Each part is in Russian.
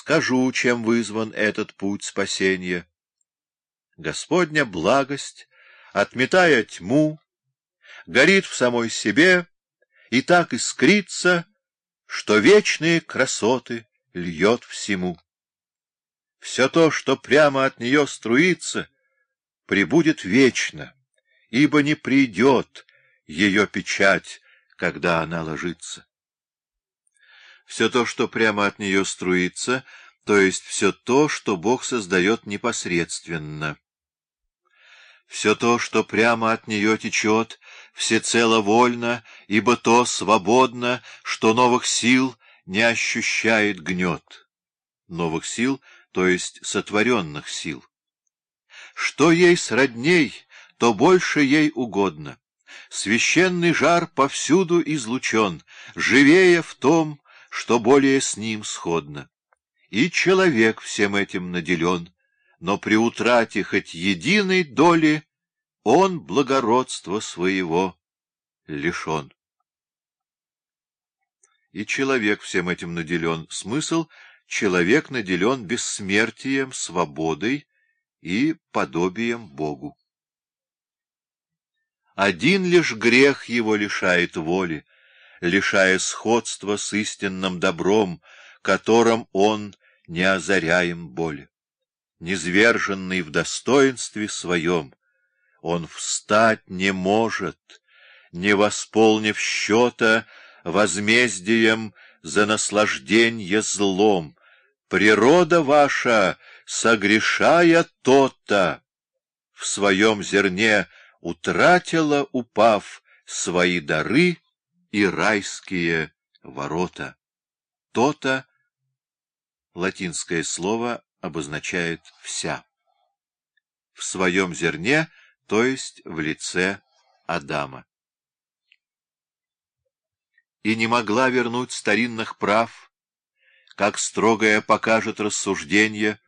скажу, чем вызван этот путь спасения. Господня благость, отметая тьму, горит в самой себе и так искрится, что вечные красоты льет всему. Все то, что прямо от нее струится, прибудет вечно, ибо не придет ее печать, когда она ложится. Все то, что прямо от нее струится, то есть все то, что Бог создает непосредственно. Все то, что прямо от нее течет, всецело вольно, ибо то свободно, что новых сил не ощущает гнет. Новых сил, то есть сотворенных сил. Что ей сродней, то больше ей угодно. Священный жар повсюду излучен, живее в том, что более с ним сходно. И человек всем этим наделен, но при утрате хоть единой доли он благородства своего лишен. И человек всем этим наделен. Смысл — человек наделен бессмертием, свободой и подобием Богу. Один лишь грех его лишает воли, лишая сходства с истинным добром, которым он не озаряем боли. Низверженный в достоинстве своем, он встать не может, не восполнив счета возмездием за наслаждение злом. Природа ваша, согрешая то-то, в своем зерне утратила, упав, свои дары и райские ворота. То-то латинское слово обозначает «вся». В своем зерне — то есть в лице Адама. И не могла вернуть старинных прав, как строгое покажет рассуждение,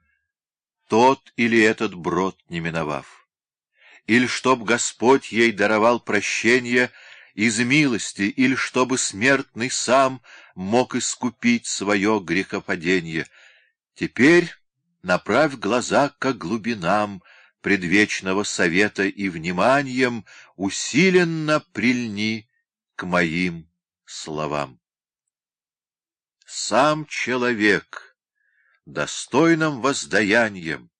тот или этот брод не миновав. Или чтоб Господь ей даровал прощение из милости, или чтобы смертный сам мог искупить свое грехопадение. Теперь направь глаза к глубинам, предвечного совета и вниманием усиленно прильни к моим словам. Сам человек достойным воздаянием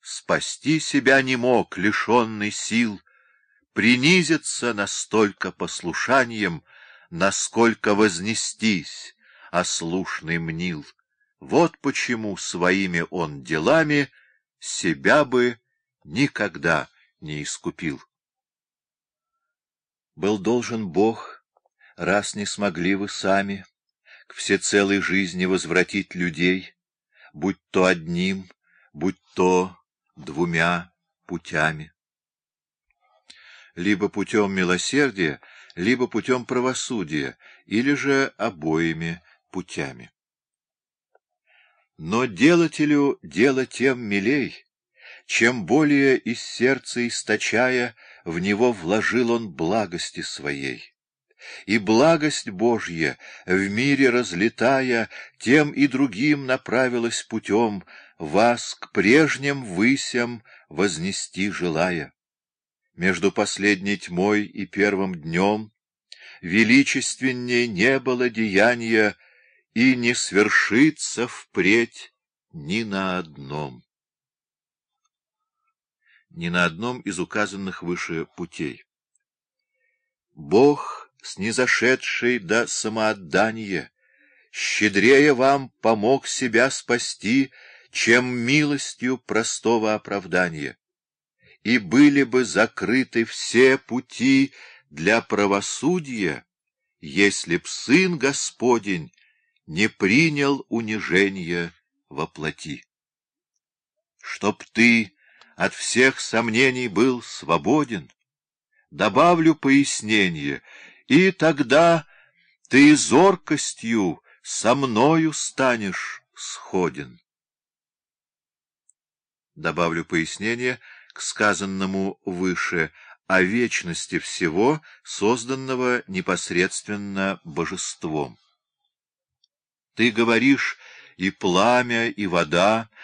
спасти себя не мог, лишенный сил, принизиться настолько послушанием, насколько вознестись, ослушный мнил. Вот почему своими он делами — себя бы никогда не искупил. Был должен Бог, раз не смогли вы сами к всецелой жизни возвратить людей, будь то одним, будь то двумя путями. Либо путем милосердия, либо путем правосудия, или же обоими путями. Но делателю дело тем милей, чем более из сердца источая, в него вложил он благости своей. И благость Божья, в мире разлетая, тем и другим направилась путем, вас к прежним высям вознести желая. Между последней тьмой и первым днем величественней не было деяния, и не свершится впредь ни на одном. Ни на одном из указанных выше путей. Бог, снизошедший до самоотдания, щедрее вам помог себя спасти, чем милостью простого оправдания. И были бы закрыты все пути для правосудия, если б Сын Господень не принял унижения во плоти. Чтоб ты от всех сомнений был свободен, добавлю пояснение, и тогда ты зоркостью со мною станешь сходен. Добавлю пояснение к сказанному выше о вечности всего, созданного непосредственно божеством. Ты говоришь, и пламя, и вода,